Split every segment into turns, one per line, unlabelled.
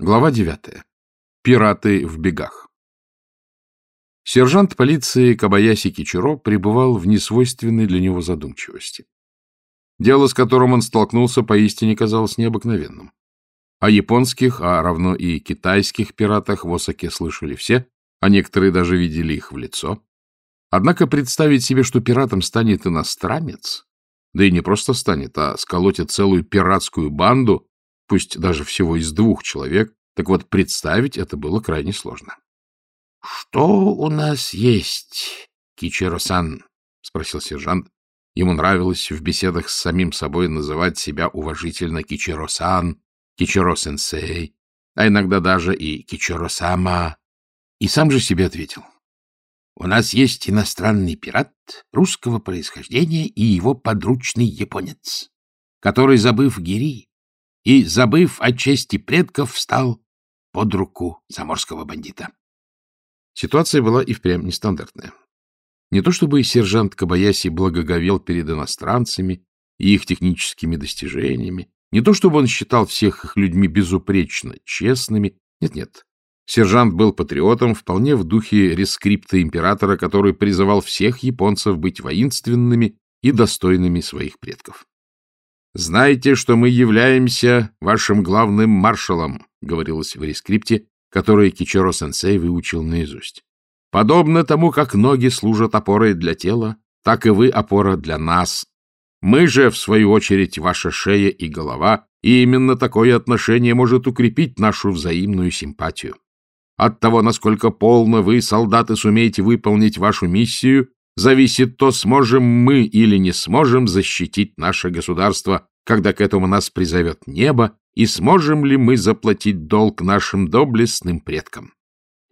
Глава девятая. Пираты в бегах. Сержант полиции Кабаяси Кичуро пребывал в несвойственной для него задумчивости. Дело, с которым он столкнулся, поистине казалось необыкновенным. О японских, а равно и китайских пиратах в Осаке слышали все, а некоторые даже видели их в лицо. Однако представить себе, что пиратом станет иностранец, да и не просто станет, а сколотит целую пиратскую банду, пусть даже всего из двух человек, так вот представить это было крайне сложно. — Что у нас есть, Кичиро-сан? — спросил сержант. Ему нравилось в беседах с самим собой называть себя уважительно Кичиро-сан, Кичиро-сенсей, а иногда даже и Кичиро-сама. И сам же себе ответил. У нас есть иностранный пират русского происхождения и его подручный японец, который, забыв Гири, и, забыв о чести предков, встал под руку заморского бандита. Ситуация была и впрямь нестандартная. Не то чтобы сержант Кабаяси благоговел перед иностранцами и их техническими достижениями, не то чтобы он считал всех их людьми безупречно честными. Нет-нет. Сержант был патриотом вполне в духе рескрипта императора, который призывал всех японцев быть воинственными и достойными своих предков. «Знайте, что мы являемся вашим главным маршалом», — говорилось в рескрипте, который Кичиро-сенсей выучил наизусть. «Подобно тому, как ноги служат опорой для тела, так и вы опора для нас. Мы же, в свою очередь, ваша шея и голова, и именно такое отношение может укрепить нашу взаимную симпатию. От того, насколько полно вы, солдаты, сумеете выполнить вашу миссию, зависит то, сможем мы или не сможем защитить наше государство, когда к этому нас призовет небо, и сможем ли мы заплатить долг нашим доблестным предкам.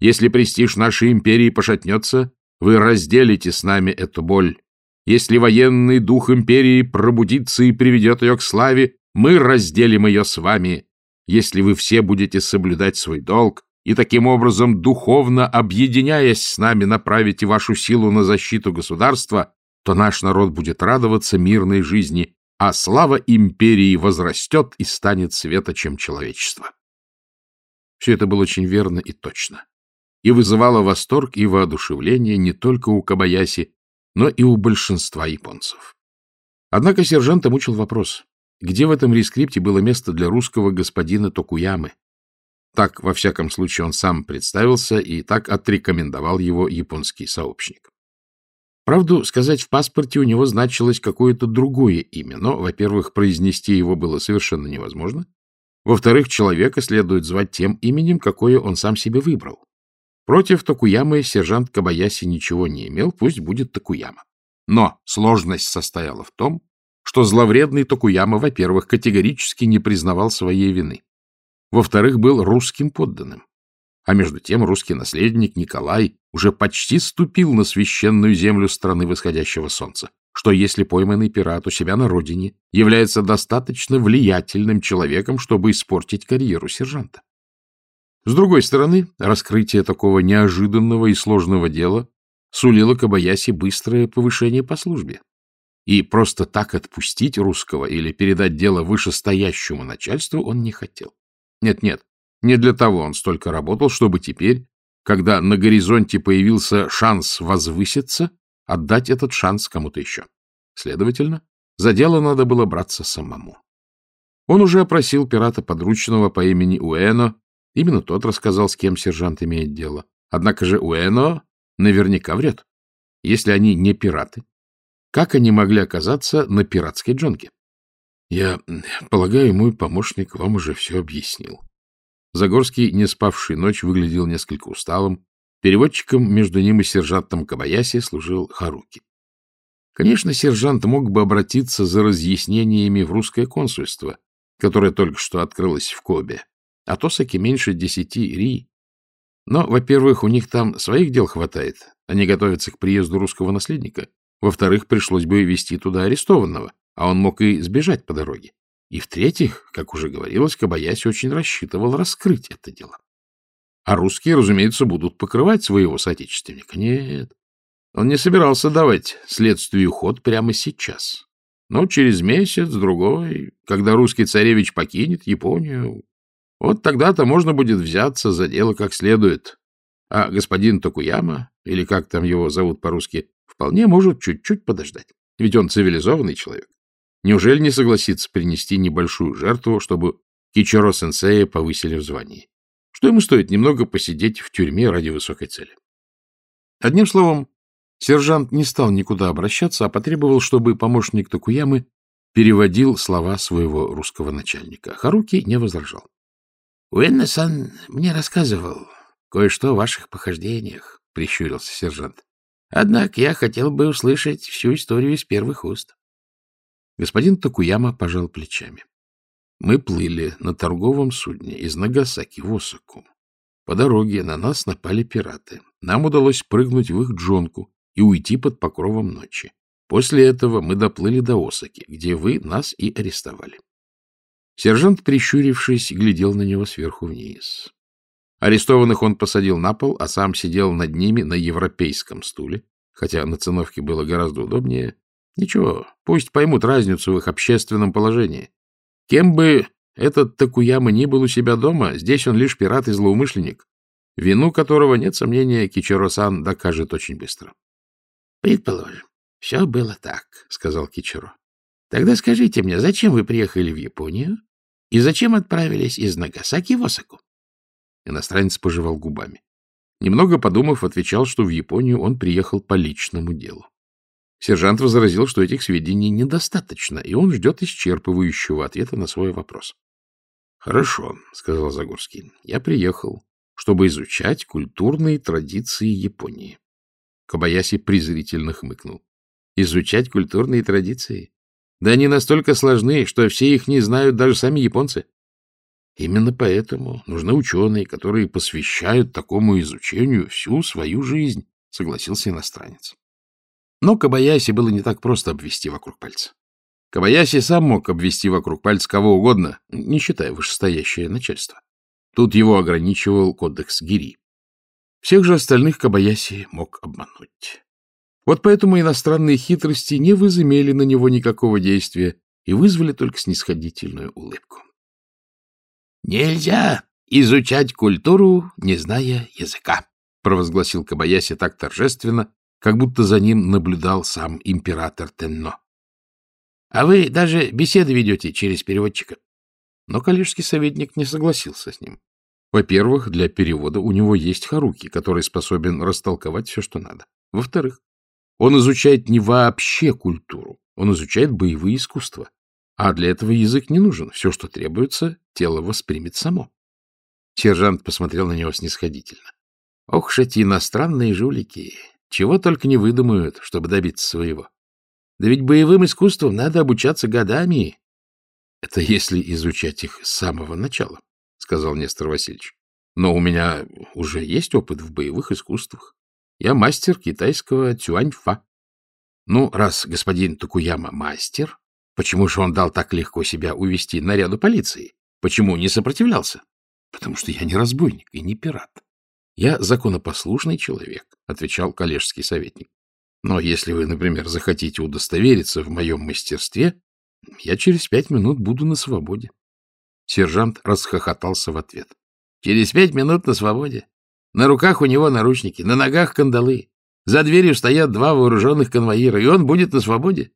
Если престиж нашей империи пошатнется, вы разделите с нами эту боль. Если военный дух империи пробудится и приведет ее к славе, мы разделим ее с вами. Если вы все будете соблюдать свой долг, и таким образом, духовно объединяясь с нами, направите вашу силу на защиту государства, то наш народ будет радоваться мирной жизни, а слава империи возрастет и станет светочем человечества. Все это было очень верно и точно, и вызывало восторг и воодушевление не только у Кабаяси, но и у большинства японцев. Однако сержанта мучил вопрос, где в этом рескрипте было место для русского господина Токуямы, так, во всяком случае, он сам представился и так отрекомендовал его японский сообщник. Правду сказать, в паспорте у него значилось какое-то другое имя, но, во-первых, произнести его было совершенно невозможно. Во-вторых, человека следует звать тем именем, какое он сам себе выбрал. Против Токуямы сержант Кабаяси ничего не имел, пусть будет Токуяма. Но сложность состояла в том, что зловредный Токуяма, во-первых, категорически не признавал своей вины во-вторых, был русским подданным. А между тем русский наследник Николай уже почти ступил на священную землю страны восходящего солнца, что если пойманный пират у себя на родине является достаточно влиятельным человеком, чтобы испортить карьеру сержанта. С другой стороны, раскрытие такого неожиданного и сложного дела сулило Кабаяси быстрое повышение по службе. И просто так отпустить русского или передать дело вышестоящему начальству он не хотел. Нет-нет, не для того он столько работал, чтобы теперь, когда на горизонте появился шанс возвыситься, отдать этот шанс кому-то еще. Следовательно, за дело надо было браться самому. Он уже опросил пирата подручного по имени Уэно, именно тот рассказал, с кем сержант имеет дело. Однако же Уэно наверняка врет. Если они не пираты, как они могли оказаться на пиратской джонке? Я полагаю, мой помощник вам уже все объяснил. Загорский, не спавший ночь, выглядел несколько усталым. Переводчиком между ним и сержантом Кабаяси служил Харуки. Конечно, сержант мог бы обратиться за разъяснениями в русское консульство, которое только что открылось в Кобе. А Тосаки меньше десяти ри. Но, во-первых, у них там своих дел хватает. Они готовятся к приезду русского наследника. Во-вторых, пришлось бы вести туда арестованного а он мог и сбежать по дороге. И в-третьих, как уже говорилось, Кабаяси очень рассчитывал раскрыть это дело. А русские, разумеется, будут покрывать своего соотечественника. Нет, он не собирался давать следствию ход прямо сейчас. Но через месяц, другой, когда русский царевич покинет Японию, Вот тогда-то можно будет взяться за дело как следует. А господин Токуяма, или как там его зовут по-русски, вполне может чуть-чуть подождать. Ведь он цивилизованный человек. Неужели не согласится принести небольшую жертву, чтобы Кичиро-сенсея повысили в звании? Что ему стоит немного посидеть в тюрьме ради высокой цели? Одним словом, сержант не стал никуда обращаться, а потребовал, чтобы помощник Токуямы переводил слова своего русского начальника. Харуки не возражал. — Уэнна-сан мне рассказывал кое-что о ваших похождениях, — прищурился сержант. — Однако я хотел бы услышать всю историю из первых уст. Господин Токуяма пожал плечами. Мы плыли на торговом судне из Нагасаки в Осаку. По дороге на нас напали пираты. Нам удалось прыгнуть в их джонку и уйти под покровом ночи. После этого мы доплыли до Осаки, где вы нас и арестовали. Сержант, прищурившись, глядел на него сверху вниз. Арестованных он посадил на пол, а сам сидел над ними на европейском стуле, хотя на циновке было гораздо удобнее. Ничего, пусть поймут разницу в их общественном положении. Кем бы этот Такуяма ни был у себя дома, здесь он лишь пират и злоумышленник, вину которого, нет сомнения, Кичиро-сан докажет очень быстро. — Предположим, все было так, — сказал Кичиро. — Тогда скажите мне, зачем вы приехали в Японию и зачем отправились из Нагасаки в Осаку? Иностранец пожевал губами. Немного подумав, отвечал, что в Японию он приехал по личному делу. Сержант возразил, что этих сведений недостаточно, и он ждет исчерпывающего ответа на свой вопрос. — Хорошо, — сказал Загорский. — Я приехал, чтобы изучать культурные традиции Японии. Кобаяси презрительно хмыкнул. — Изучать культурные традиции? Да они настолько сложны, что все их не знают даже сами японцы. Именно поэтому нужны ученые, которые посвящают такому изучению всю свою жизнь, — согласился иностранец. Но Кабаяси было не так просто обвести вокруг пальца. Кабаяси сам мог обвести вокруг пальца кого угодно, не считая вышестоящее начальство. Тут его ограничивал кодекс Гири. Всех же остальных Кабаяси мог обмануть. Вот поэтому иностранные хитрости не возымели на него никакого действия и вызвали только снисходительную улыбку. — Нельзя изучать культуру, не зная языка, — провозгласил Кабаяси так торжественно, как будто за ним наблюдал сам император Тенно. — А вы даже беседы ведете через переводчика. Но коллежский советник не согласился с ним. Во-первых, для перевода у него есть Харуки, который способен растолковать все, что надо. Во-вторых, он изучает не вообще культуру, он изучает боевые искусства. А для этого язык не нужен. Все, что требуется, тело воспримет само. Сержант посмотрел на него снисходительно. Ох эти иностранные жулики! Чего только не выдумают, чтобы добиться своего. Да ведь боевым искусствам надо обучаться годами. — Это если изучать их с самого начала, — сказал Нестор Васильевич. — Но у меня уже есть опыт в боевых искусствах. Я мастер китайского тюаньфа. Ну, раз господин Токуяма мастер, почему же он дал так легко себя увести наряду полиции? Почему не сопротивлялся? Потому что я не разбойник и не пират. — Я законопослушный человек, — отвечал коллежский советник. — Но если вы, например, захотите удостовериться в моем мастерстве, я через пять минут буду на свободе. Сержант расхохотался в ответ. — Через пять минут на свободе? На руках у него наручники, на ногах кандалы. За дверью стоят два вооруженных конвоира, и он будет на свободе?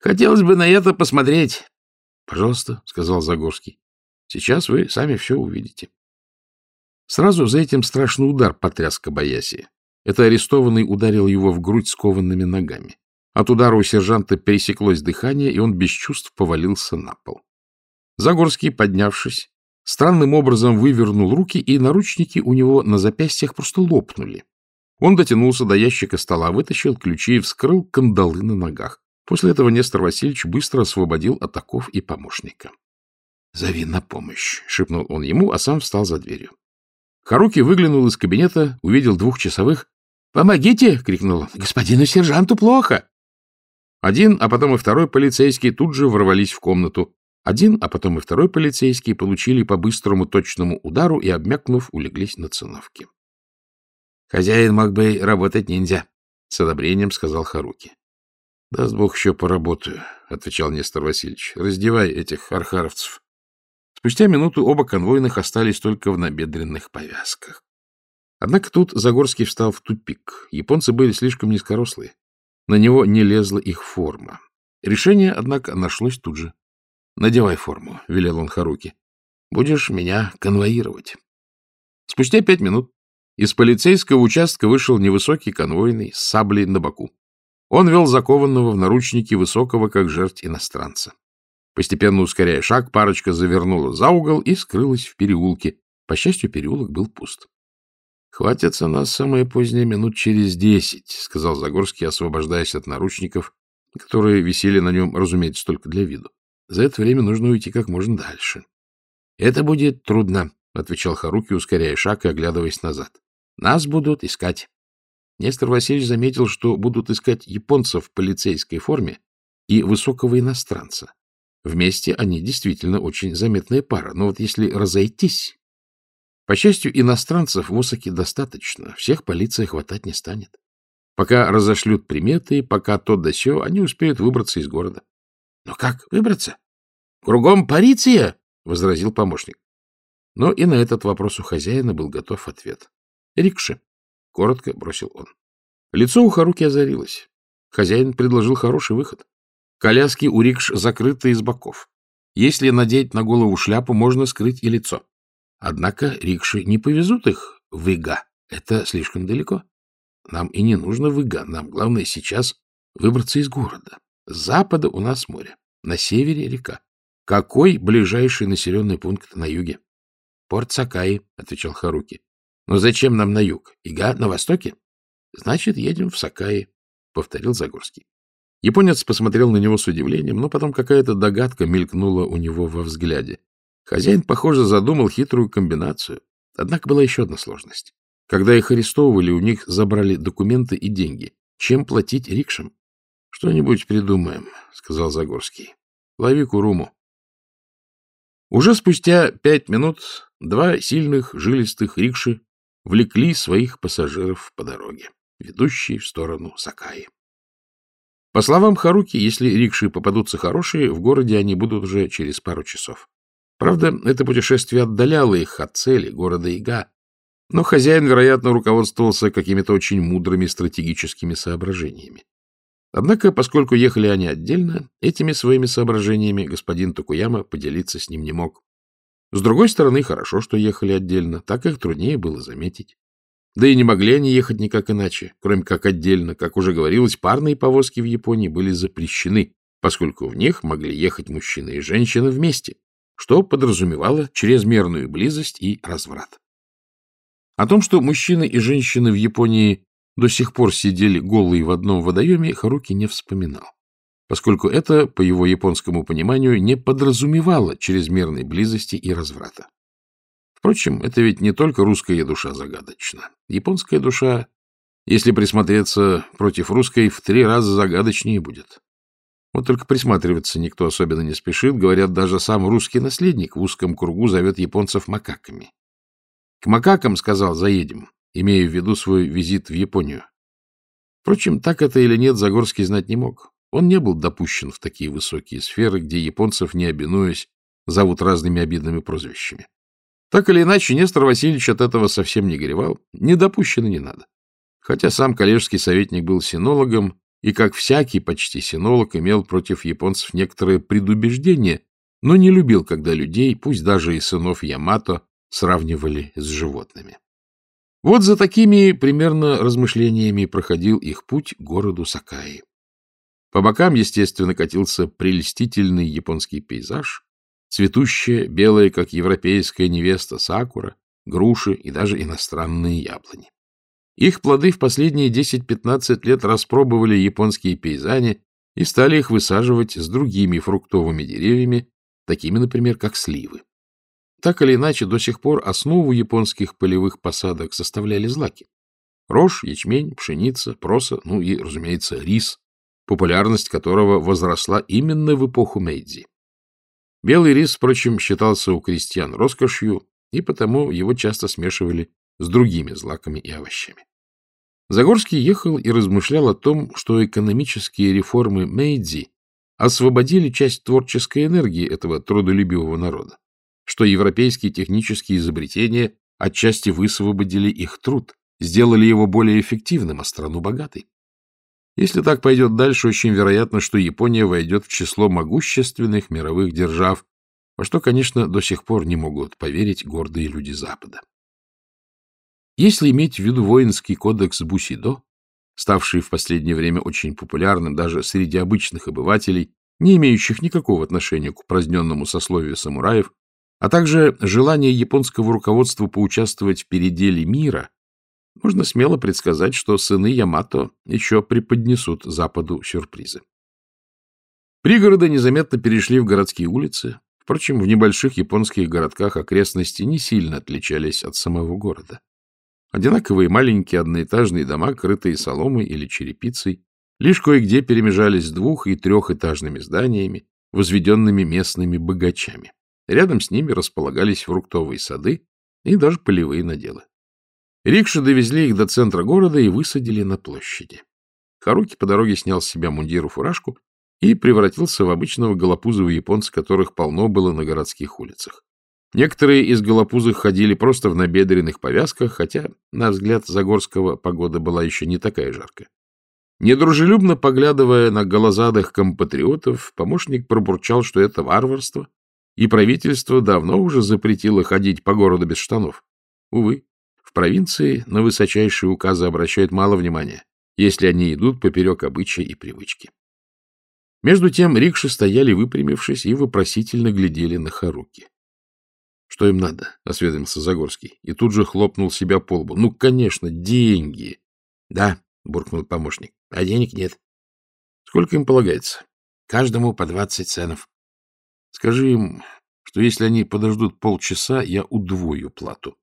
Хотелось бы на это посмотреть. — Пожалуйста, — сказал Загорский. — Сейчас вы сами все увидите. Сразу за этим страшный удар потряс Кабаяси. Это арестованный ударил его в грудь скованными ногами. От удара у сержанта пересеклось дыхание, и он без чувств повалился на пол. Загорский, поднявшись, странным образом вывернул руки, и наручники у него на запястьях просто лопнули. Он дотянулся до ящика стола, вытащил ключи и вскрыл кандалы на ногах. После этого Нестор Васильевич быстро освободил атаков и помощника. — Зови на помощь, — шепнул он ему, а сам встал за дверью. Харуки выглянул из кабинета, увидел двух часовых. «Помогите!» — крикнул он. «Господину сержанту плохо!» Один, а потом и второй полицейский тут же ворвались в комнату. Один, а потом и второй полицейский получили по быстрому точному удару и, обмякнув, улеглись на циновке. «Хозяин мог бы работать ниндзя», — с одобрением сказал Харуки. «Даст Бог, еще поработаю», — отвечал Нестор Васильевич. «Раздевай этих архаровцев». Спустя минуту оба конвойных остались только в набедренных повязках. Однако тут Загорский встал в тупик. Японцы были слишком низкорослые. На него не лезла их форма. Решение, однако, нашлось тут же. — Надевай форму, — велел он Харуки. — Будешь меня конвоировать. Спустя пять минут из полицейского участка вышел невысокий конвойный с саблей на боку. Он вел закованного в наручники высокого, как жертв иностранца. Постепенно ускоряя шаг, парочка завернула за угол и скрылась в переулке. По счастью, переулок был пуст. — Хватится нас самое позднее минут через десять, — сказал Загорский, освобождаясь от наручников, которые висели на нем, разумеется, только для виду. За это время нужно уйти как можно дальше. — Это будет трудно, — отвечал Харуки, ускоряя шаг и оглядываясь назад. — Нас будут искать. Нестор Васильевич заметил, что будут искать японцев в полицейской форме и высокого иностранца. Вместе они действительно очень заметная пара, но вот если разойтись... По счастью, иностранцев в Осаке достаточно, всех полиция хватать не станет. Пока разошлют приметы, пока то да сё, они успеют выбраться из города. — Но как выбраться? — Кругом полиция, — возразил помощник. Но и на этот вопрос у хозяина был готов ответ. — Рикши, — коротко бросил он. Лицо у Харуки озарилось. Хозяин предложил хороший выход. Коляски у рикш закрыты из боков. Если надеть на голову шляпу, можно скрыть и лицо. Однако рикши не повезут их в Ига. Это слишком далеко. Нам и не нужно в Ига. Нам главное сейчас выбраться из города. С запада у нас море, на севере река. Какой ближайший населенный пункт на юге? — Порт Сакаи, — отвечал Харуки. — Но зачем нам на юг? Ига на востоке? — Значит, едем в Сакаи, — повторил Загорский. Японец посмотрел на него с удивлением, но потом какая-то догадка мелькнула у него во взгляде. Хозяин, похоже, задумал хитрую комбинацию. Однако была еще одна сложность. Когда их арестовывали, у них забрали документы и деньги. Чем платить рикшам? — Что-нибудь придумаем, — сказал Загорский. — Лови Куруму. Уже спустя пять минут два сильных жилистых рикши влекли своих пассажиров по дороге, ведущей в сторону Сакаи. По словам Харуки, если рикши попадутся хорошие, в городе они будут уже через пару часов. Правда, это путешествие отдаляло их от цели, города Ига, но хозяин, вероятно, руководствовался какими-то очень мудрыми стратегическими соображениями. Однако, поскольку ехали они отдельно, этими своими соображениями господин Токуяма поделиться с ним не мог. С другой стороны, хорошо, что ехали отдельно, так их труднее было заметить. Да и не могли они ехать никак иначе, кроме как отдельно. Как уже говорилось, парные повозки в Японии были запрещены, поскольку в них могли ехать мужчины и женщины вместе, что подразумевало чрезмерную близость и разврат. О том, что мужчины и женщины в Японии до сих пор сидели голые в одном водоеме, Харуки не вспоминал, поскольку это, по его японскому пониманию, не подразумевало чрезмерной близости и разврата. Впрочем, это ведь не только русская душа загадочна. Японская душа, если присмотреться против русской, в три раза загадочнее будет. Вот только присматриваться никто особенно не спешит. Говорят, даже сам русский наследник в узком кругу зовет японцев макаками. К макакам, сказал, заедем имея в виду свой визит в Японию. Впрочем, так это или нет, Загорский знать не мог. Он не был допущен в такие высокие сферы, где японцев, не обинуясь, зовут разными обидными прозвищами. Так или иначе, Нестор Васильевич от этого совсем не горевал. Не допущено не надо. Хотя сам коллежский советник был синологом, и, как всякий почти синолог, имел против японцев некоторое предубеждение, но не любил, когда людей, пусть даже и сынов Ямато, сравнивали с животными. Вот за такими примерно размышлениями проходил их путь к городу Сакаи. По бокам, естественно, катился прелестительный японский пейзаж, цветущая, белая, как европейская невеста, сакура, груши и даже иностранные яблони. Их плоды в последние 10-15 лет распробовали японские пейзане и стали их высаживать с другими фруктовыми деревьями, такими, например, как сливы. Так или иначе, до сих пор основу японских полевых посадок составляли злаки. Рожь, ячмень, пшеница, проса, ну и, разумеется, рис, популярность которого возросла именно в эпоху Мэйдзи. Белый рис, впрочем, считался у крестьян роскошью, и потому его часто смешивали с другими злаками и овощами. Загорский ехал и размышлял о том, что экономические реформы Мэйдзи освободили часть творческой энергии этого трудолюбивого народа. что европейские технические изобретения отчасти высвободили их труд, сделали его более эффективным, а страну богатой. Если так пойдет дальше, очень вероятно, что Япония войдет в число могущественных мировых держав, во что, конечно, до сих пор не могут поверить гордые люди Запада. Если иметь в виду воинский кодекс Бусидо, ставший в последнее время очень популярным даже среди обычных обывателей, не имеющих никакого отношения к упраздненному сословию самураев, а также желание японского руководства поучаствовать в переделе мира, можно смело предсказать, что сыны Ямато еще преподнесут Западу сюрпризы. Пригороды незаметно перешли в городские улицы. Впрочем, в небольших японских городках окрестности не сильно отличались от самого города. Одинаковые маленькие одноэтажные дома, крытые соломой или черепицей, лишь кое-где перемежались двух- и трехэтажными зданиями, возведенными местными богачами. Рядом с ними располагались фруктовые сады и даже полевые наделы. Рикши довезли их до центра города и высадили на площади. Харуки по дороге снял с себя мундир и фуражку и превратился в обычного голопузого японца, которых полно было на городских улицах. Некоторые из голопузых ходили просто в набедренных повязках, хотя, на взгляд Загорского, погода была еще не такая жаркая. Недружелюбно поглядывая на голозадых компатриотов, помощник пробурчал, что это варварство, и правительство давно уже запретило ходить по городу без штанов. Увы, провинции на высочайшие указы обращают мало внимания, если они идут поперек обычая и привычки. Между тем рикши стояли выпрямившись и вопросительно глядели на Харуки. — Что им надо? — осведомился Загорский. И тут же хлопнул себя по лбу. — Ну, конечно, деньги. — Да, — буркнул помощник. — А денег нет. — Сколько им полагается? — Каждому по двадцать ценов. Скажи им, что если они подождут полчаса, я удвою плату.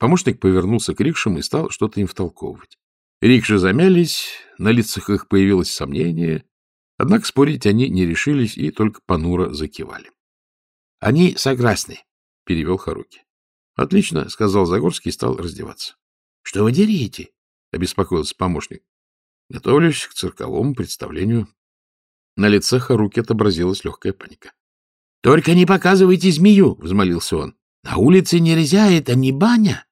Помощник повернулся к рикшам и стал что-то им втолковывать. Рикши замялись, на лицах их появилось сомнение, однако спорить они не решились и только понуро закивали. — Они согласны, — перевел Харуки. — Отлично, — сказал Загорский и стал раздеваться. — Что вы деретесь? — обеспокоился помощник. — Готовлюсь к цирковому представлению. На лице Харуки отобразилась легкая паника. — Только не показывайте змею, — взмолился он. — На улице нельзя, это не баня.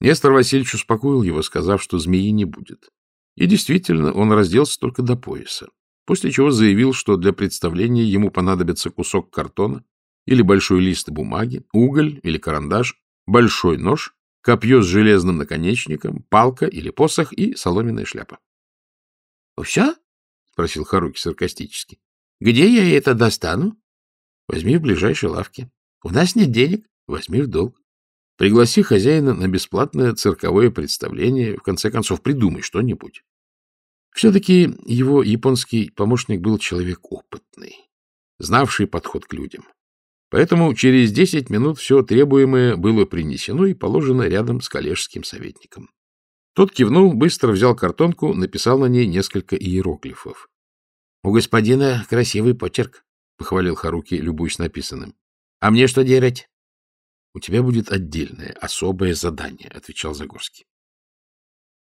Нестор Васильевич успокоил его, сказав, что змеи не будет. И действительно, он разделся только до пояса, после чего заявил, что для представления ему понадобится кусок картона или большой лист бумаги, уголь или карандаш, большой нож, копье с железным наконечником, палка или посох и соломенная шляпа. — Все? — спросил Харуки саркастически. — Где я это достану? Возьми в ближайшей лавке. У нас нет денег, возьми в долг. Пригласи хозяина на бесплатное цирковое представление, в конце концов, придумай что-нибудь. Все-таки его японский помощник был человек опытный, знавший подход к людям. Поэтому через десять минут все требуемое было принесено и положено рядом с коллежским советником. Тот кивнул, быстро взял картонку, написал на ней несколько иероглифов. — У господина красивый почерк, — похвалил Харуки, любуясь написанным. — А мне что делать? — У тебя будет отдельное, особое задание, — отвечал Загорский.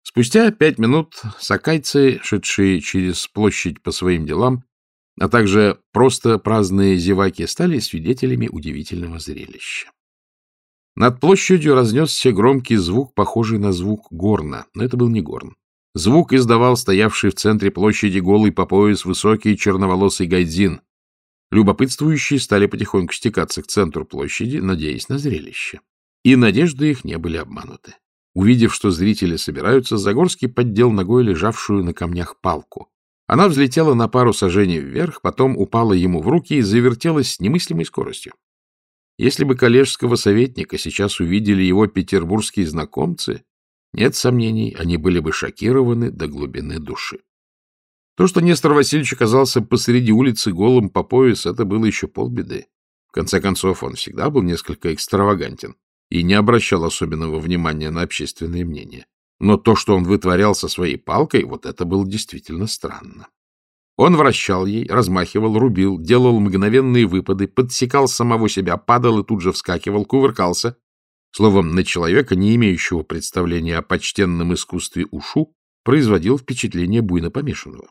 Спустя пять минут сакайцы, шедшие через площадь по своим делам, а также просто праздные зеваки, стали свидетелями удивительного зрелища. Над площадью разнесся громкий звук, похожий на звук горна, но это был не горн. Звук издавал стоявший в центре площади голый по пояс высокий черноволосый гайдзин. Любопытствующие стали потихоньку стекаться к центру площади, надеясь на зрелище. И надежды их не были обмануты. Увидев, что зрители собираются, Загорский поддел ногой лежавшую на камнях палку. Она взлетела на пару сажений вверх, потом упала ему в руки и завертелась с немыслимой скоростью. Если бы коллежского советника сейчас увидели его петербургские знакомцы, нет сомнений, они были бы шокированы до глубины души. То, что Нестор Васильевич оказался посреди улицы голым по пояс, это было еще полбеды. В конце концов, он всегда был несколько экстравагантен и не обращал особенного внимания на общественное мнение. Но то, что он вытворял со своей палкой, вот это было действительно странно. Он вращал ей, размахивал, рубил, делал мгновенные выпады, подсекал самого себя, падал и тут же вскакивал, кувыркался. Словом, на человека, не имеющего представления о почтенном искусстве ушу, производил впечатление буйно помешанного.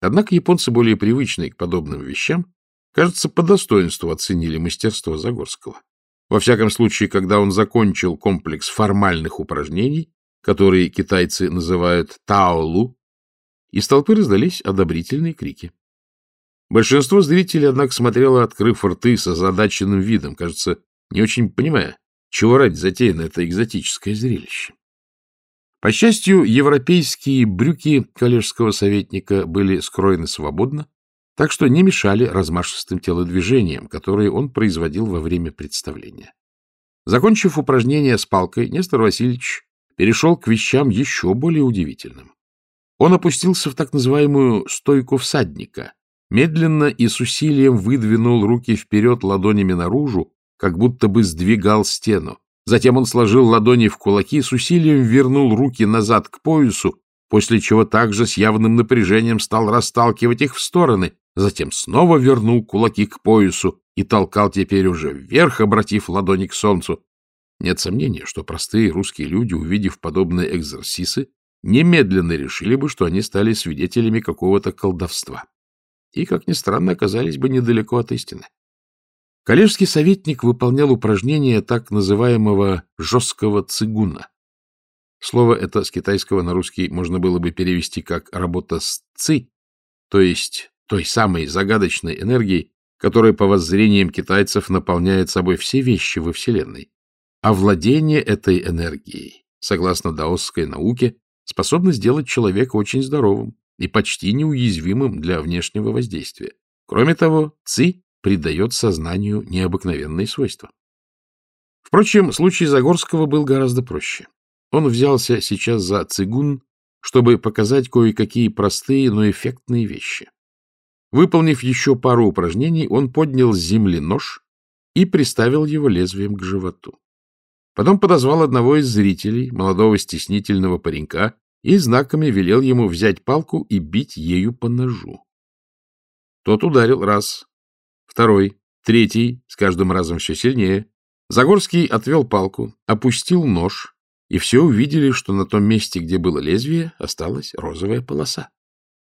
Однако японцы, более привычные к подобным вещам, кажется, по достоинству оценили мастерство Загорского. Во всяком случае, когда он закончил комплекс формальных упражнений, которые китайцы называют таолу, из толпы раздались одобрительные крики. Большинство зрителей, однако, смотрело, открыв рты с озадаченным видом, кажется, не очень понимая, чего ради затеяно это экзотическое зрелище. По счастью, европейские брюки коллежского советника были скроены свободно, так что не мешали размашистым телодвижениям, которые он производил во время представления. Закончив упражнение с палкой, Нестор Васильевич перешел к вещам еще более удивительным. Он опустился в так называемую «стойку всадника», медленно и с усилием выдвинул руки вперед ладонями наружу, как будто бы сдвигал стену. Затем он сложил ладони в кулаки, с усилием вернул руки назад к поясу, после чего также с явным напряжением стал расталкивать их в стороны, затем снова вернул кулаки к поясу и толкал теперь уже вверх, обратив ладони к солнцу. Нет сомнения, что простые русские люди, увидев подобные экзерсисы, немедленно решили бы, что они стали свидетелями какого-то колдовства. И, как ни странно, оказались бы недалеко от истины. Коллежский советник выполнял упражнения так называемого «жесткого цигуна». Слово это с китайского на русский можно было бы перевести как «работа с ци», то есть той самой загадочной энергией, которая, по воззрениям китайцев, наполняет собой все вещи во Вселенной. А владение этой энергией, согласно даосской науке, способно сделать человека очень здоровым и почти неуязвимым для внешнего воздействия. Кроме того, ци придает сознанию необыкновенные свойства. Впрочем, случай Загорского был гораздо проще. Он взялся сейчас за цигун, чтобы показать кое-какие простые, но эффектные вещи. Выполнив еще пару упражнений, он поднял с земли нож и приставил его лезвием к животу. Потом подозвал одного из зрителей, молодого стеснительного паренька, и знаками велел ему взять палку и бить ею по ножу. Тот ударил раз, второй, третий, с каждым разом все сильнее. Загорский отвел палку, опустил нож, и все увидели, что на том месте, где было лезвие, осталась розовая полоса.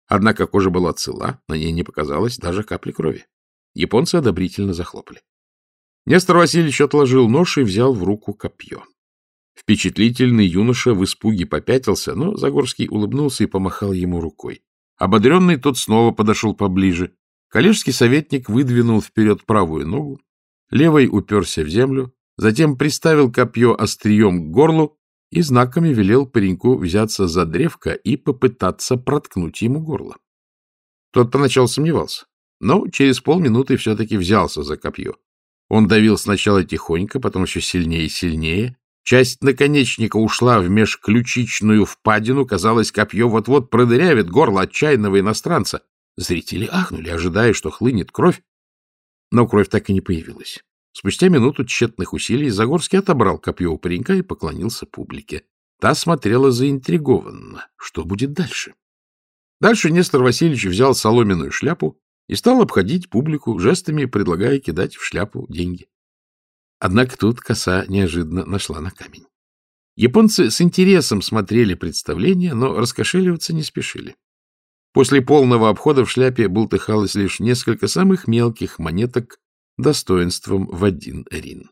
Однако кожа была цела, на ней не показалось даже капли крови. Японцы одобрительно захлопали. Нестор Васильевич отложил нож и взял в руку копье. Впечатлительный юноша в испуге попятился, но Загорский улыбнулся и помахал ему рукой. Ободренный тот снова подошел поближе. Коллежский советник выдвинул вперед правую ногу, левой уперся в землю, затем приставил копье острием к горлу и знаками велел пареньку взяться за древко и попытаться проткнуть ему горло. Тот поначалу сомневался, но через полминуты все-таки взялся за копье. Он давил сначала тихонько, потом еще сильнее и сильнее. Часть наконечника ушла в межключичную впадину, казалось, копье вот-вот продырявит горло отчаянного иностранца. Зрители ахнули, ожидая, что хлынет кровь, но кровь так и не появилась. Спустя минуту тщетных усилий Загорский отобрал копье у паренька и поклонился публике. Та смотрела заинтригованно. Что будет дальше? Дальше Нестор Васильевич взял соломенную шляпу и стал обходить публику, жестами предлагая кидать в шляпу деньги. Однако тут коса неожиданно нашла на камень. Японцы с интересом смотрели представление, но раскошеливаться не спешили. После полного обхода в шляпе бултыхалось лишь несколько самых мелких монеток достоинством в один рин.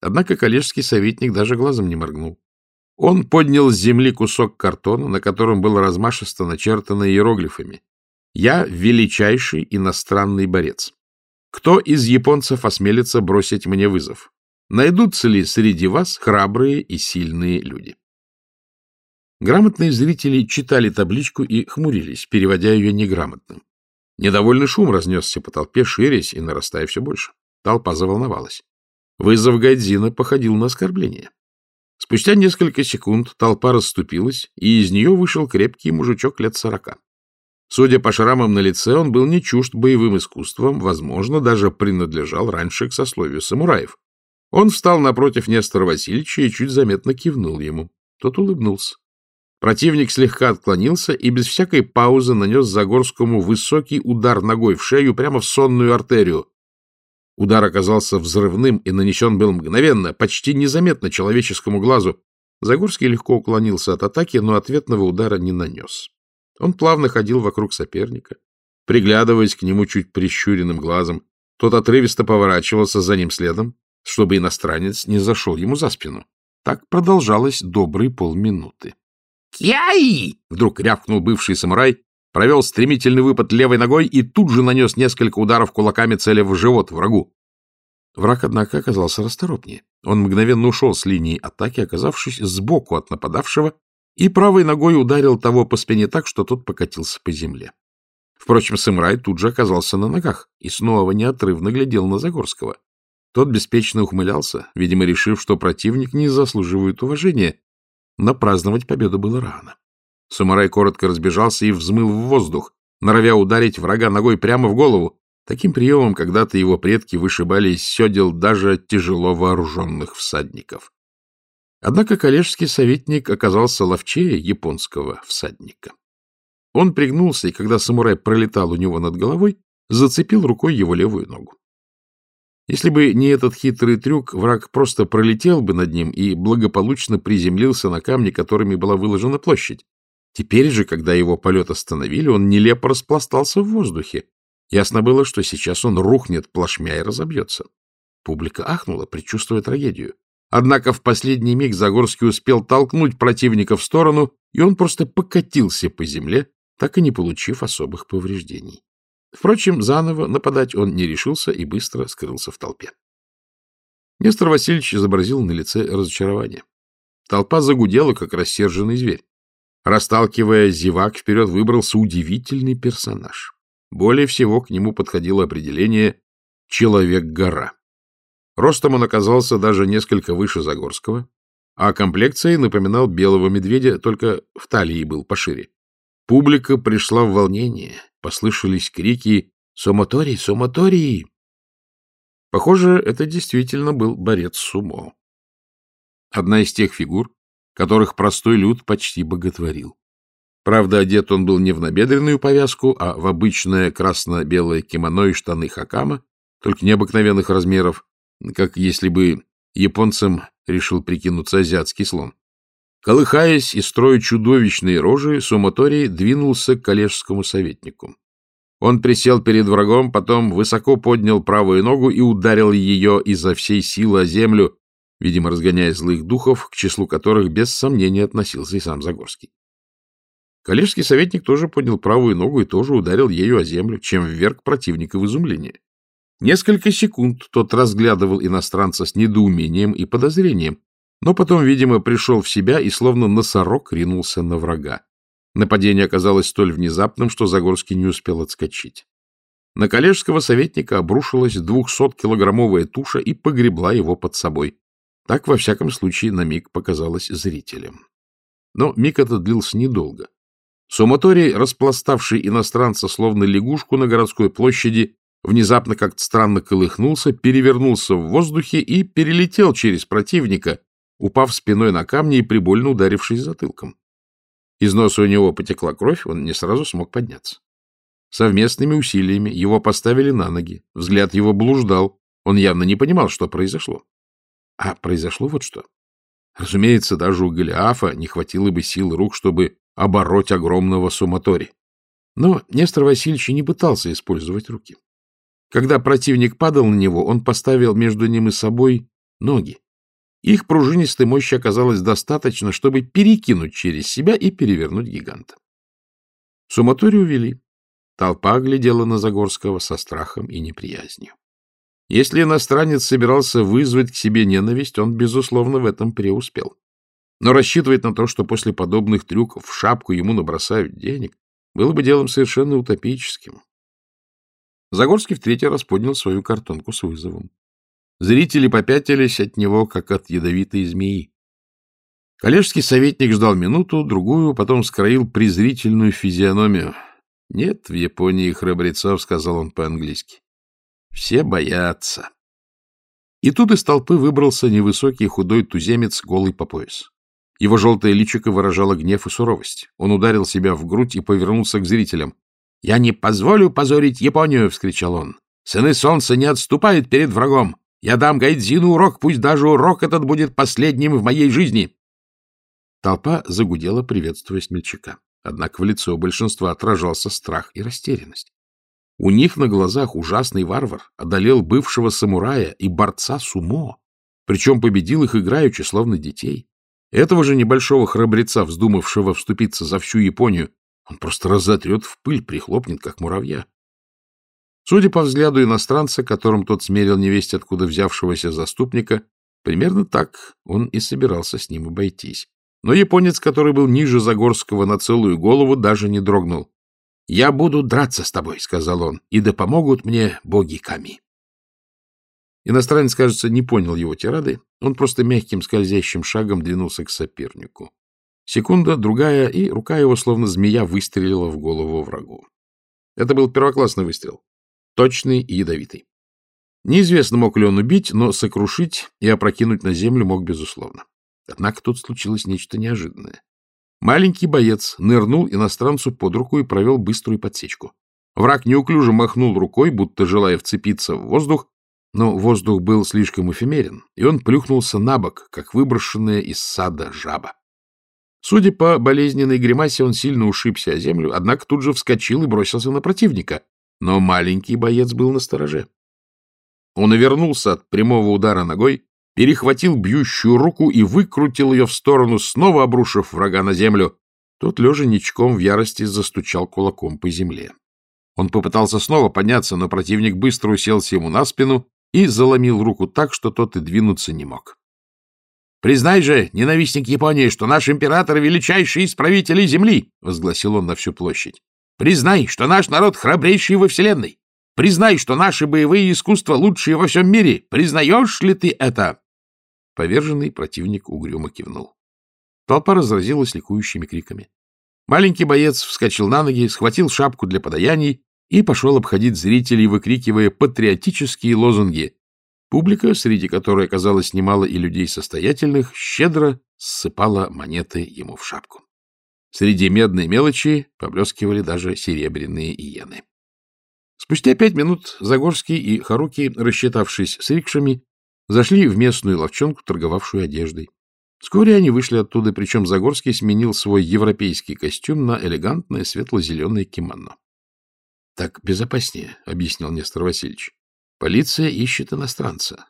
Однако коллежский советник даже глазом не моргнул. Он поднял с земли кусок картона, на котором было размашисто начертано иероглифами. «Я величайший иностранный борец. Кто из японцев осмелится бросить мне вызов? Найдутся ли среди вас храбрые и сильные люди?» Грамотные зрители читали табличку и хмурились, переводя ее неграмотным. Недовольный шум разнесся по толпе, ширясь и нарастая все больше. Толпа заволновалась. Вызов Гайдзина походил на оскорбление. Спустя несколько секунд толпа расступилась, и из нее вышел крепкий мужичок лет сорока. Судя по шрамам на лице, он был не чужд боевым искусством, возможно, даже принадлежал раньше к сословию самураев. Он встал напротив Нестора Васильевича и чуть заметно кивнул ему. Тот улыбнулся. Противник слегка отклонился и без всякой паузы нанес Загорскому высокий удар ногой в шею прямо в сонную артерию. Удар оказался взрывным и нанесен был мгновенно, почти незаметно человеческому глазу. Загорский легко уклонился от атаки, но ответного удара не нанес. Он плавно ходил вокруг соперника, приглядываясь к нему чуть прищуренным глазом. Тот отрывисто поворачивался за ним следом, чтобы иностранец не зашел ему за спину. Так продолжалось добрые полминуты. «Кьяй!» — вдруг рявкнул бывший самурай, провел стремительный выпад левой ногой и тут же нанес несколько ударов кулаками, целя в живот врагу. Враг, однако, оказался расторопнее. Он мгновенно ушел с линии атаки, оказавшись сбоку от нападавшего, и правой ногой ударил того по спине так, что тот покатился по земле. Впрочем, самурай тут же оказался на ногах и снова неотрывно глядел на Загорского. Тот беспечно ухмылялся, видимо, решив, что противник не заслуживает уважения, но праздновать победу было рано. Самурай коротко разбежался и взмыл в воздух, норовя ударить врага ногой прямо в голову. Таким приемом когда-то его предки вышибали из седел даже тяжело вооруженных всадников. Однако коллежский советник оказался ловчее японского всадника. Он пригнулся, и когда самурай пролетал у него над головой, зацепил рукой его левую ногу. Если бы не этот хитрый трюк, враг просто пролетел бы над ним и благополучно приземлился на камни, которыми была выложена площадь. Теперь же, когда его полет остановили, он нелепо распластался в воздухе. Ясно было, что сейчас он рухнет плашмя и разобьется. Публика ахнула, предчувствуя трагедию. Однако в последний миг Загорский успел толкнуть противника в сторону, и он просто покатился по земле, так и не получив особых повреждений. Впрочем, заново нападать он не решился и быстро скрылся в толпе. Нестор Васильевич изобразил на лице разочарование. Толпа загудела, как рассерженный зверь. Расталкивая зевак, вперед выбрался удивительный персонаж. Более всего к нему подходило определение «человек-гора». Ростом он оказался даже несколько выше Загорского, а комплекцией напоминал белого медведя, только в талии был пошире. Публика пришла в волнение, послышались крики «Сомоторий! Сомоторий!». Похоже, это действительно был борец сумо. Одна из тех фигур, которых простой люд почти боготворил. Правда, одет он был не в набедренную повязку, а в обычное красно-белое кимоно и штаны хакама, только необыкновенных размеров, как если бы японцам решил прикинуться азиатский слон. Колыхаясь и строя чудовищные рожи, Суматорий двинулся к коллежскому советнику. Он присел перед врагом, потом высоко поднял правую ногу и ударил ее изо всей силы о землю, видимо, разгоняя злых духов, к числу которых без сомнения относился и сам Загорский. Коллежский советник тоже поднял правую ногу и тоже ударил ею о землю, чем вверг противника в изумление. Несколько секунд тот разглядывал иностранца с недоумением и подозрением, но потом, видимо, пришел в себя и словно носорог ринулся на врага. Нападение оказалось столь внезапным, что Загорский не успел отскочить. На коллежского советника обрушилась двухсоткилограммовая туша и погребла его под собой. Так, во всяком случае, на миг показалось зрителям. Но миг этот длился недолго. Суматорий, распластавший иностранца словно лягушку на городской площади, внезапно как-то странно колыхнулся, перевернулся в воздухе и перелетел через противника, упав спиной на камни и прибольно ударившись затылком. Из носа у него потекла кровь, он не сразу смог подняться. Совместными усилиями его поставили на ноги, взгляд его блуждал, он явно не понимал, что произошло. А произошло вот что. Разумеется, даже у Голиафа не хватило бы сил рук, чтобы обороть огромного суматори. Но Нестор Васильевич не пытался использовать руки. Когда противник падал на него, он поставил между ним и собой ноги. Их пружинистой мощи оказалось достаточно, чтобы перекинуть через себя и перевернуть гиганта. Суматорию увели. Толпа глядела на Загорского со страхом и неприязнью. Если иностранец собирался вызвать к себе ненависть, он, безусловно, в этом преуспел. Но рассчитывать на то, что после подобных трюков в шапку ему набросают денег, было бы делом совершенно утопическим. Загорский в третий раз поднял свою картонку с вызовом. Зрители попятились от него, как от ядовитой змеи. Коллежский советник ждал минуту, другую, потом скроил презрительную физиономию. «Нет в Японии храбрецов», — сказал он по-английски. «Все боятся». И тут из толпы выбрался невысокий худой туземец, голый по пояс. Его желтое личико выражало гнев и суровость. Он ударил себя в грудь и повернулся к зрителям. «Я не позволю позорить Японию!» — вскричал он. «Сыны солнца не отступают перед врагом. Я дам Гайдзину урок, пусть даже урок этот будет последним в моей жизни. Толпа загудела, приветствуя смельчака. Однако в лицо большинства отражался страх и растерянность. У них на глазах ужасный варвар одолел бывшего самурая и борца сумо, причем победил их играючи, словно детей. Этого же небольшого храбреца, вздумавшего вступиться за всю Японию, он просто разотрет в пыль, прихлопнет, как муравья. Судя по взгляду иностранца, которым тот смерил невесть откуда взявшегося заступника, примерно так он и собирался с ним обойтись. Но японец, который был ниже Загорского на целую голову, даже не дрогнул. — Я буду драться с тобой, — сказал он, — и да помогут мне боги Ками. Иностранец, кажется, не понял его тирады. Он просто мягким скользящим шагом двинулся к сопернику. Секунда, другая, и рука его, словно змея, выстрелила в голову врагу. Это был первоклассный выстрел. Точный и ядовитый. Неизвестно, мог ли он убить, но сокрушить и опрокинуть на землю мог, безусловно. Однако тут случилось нечто неожиданное. Маленький боец нырнул иностранцу под руку и провел быструю подсечку. Враг неуклюже махнул рукой, будто желая вцепиться в воздух, но воздух был слишком эфемерен, и он плюхнулся на бок, как выброшенная из сада жаба. Судя по болезненной гримасе, он сильно ушибся о землю, однако тут же вскочил и бросился на противника. Но маленький боец был на стороже. Он увернулся от прямого удара ногой, перехватил бьющую руку и выкрутил ее в сторону, снова обрушив врага на землю. Тот, лежа ничком в ярости, застучал кулаком по земле. Он попытался снова подняться, но противник быстро уселся ему на спину и заломил руку так, что тот и двинуться не мог. «Признай же, ненавистник Японии, что наш император — величайший из правителей Земли!» — возгласил он на всю площадь. «Признай, что наш народ храбрейший во Вселенной! Признай, что наши боевые искусства лучшие во всем мире! Признаешь ли ты это?» Поверженный противник угрюмо кивнул. Толпа разразилась ликующими криками. Маленький боец вскочил на ноги, схватил шапку для подаяний и пошел обходить зрителей, выкрикивая патриотические лозунги. Публика, среди которой оказалось немало и людей состоятельных, щедро ссыпала монеты ему в шапку. Среди медной мелочи поблескивали даже серебряные иены. Спустя пять минут Загорский и Харуки, рассчитавшись с рикшами, зашли в местную ловчонку, торговавшую одеждой. Вскоре они вышли оттуда, причем Загорский сменил свой европейский костюм на элегантное светло-зеленое кимоно. — Так безопаснее, — объяснил Нестор Васильевич. — Полиция ищет иностранца.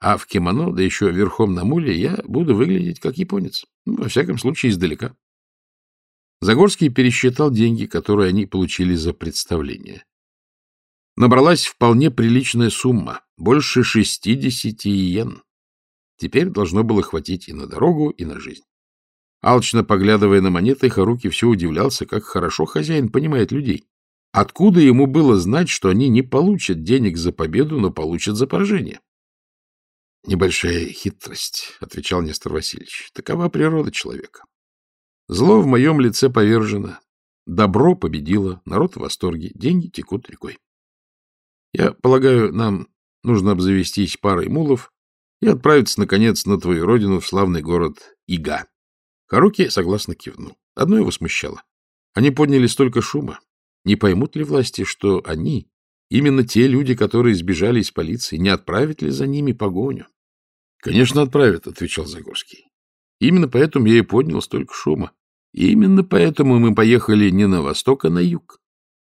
А в кимоно, да еще верхом на муле, я буду выглядеть как японец. Ну, во всяком случае, издалека. Загорский пересчитал деньги, которые они получили за представление. Набралась вполне приличная сумма, больше шестидесяти иен. Теперь должно было хватить и на дорогу, и на жизнь. Алчно поглядывая на монеты, Харуки все удивлялся, как хорошо хозяин понимает людей. Откуда ему было знать, что они не получат денег за победу, но получат за поражение? — Небольшая хитрость, — отвечал Нестор Васильевич. — Такова природа человека. Зло в моем лице повержено. Добро победило, народ в восторге, деньги текут рекой. Я полагаю, нам нужно обзавестись парой мулов и отправиться, наконец, на твою родину, в славный город Ига. Харуки согласно кивнул. Одно его смущало. Они подняли столько шума, не поймут ли власти, что они, именно те люди, которые сбежали из полиции, не отправят ли за ними погоню? — Конечно, отправят, — отвечал Загорский. Именно поэтому я и поднял столько шума. И именно поэтому мы поехали не на восток, а на юг.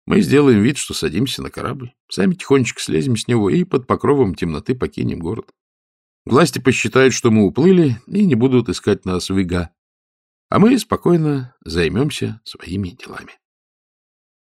Мы сделаем вид, что садимся на корабль, сами тихонечко слезем с него и под покровом темноты покинем город. Власти посчитают, что мы уплыли, и не будут искать нас в Ига. А мы спокойно займемся своими делами.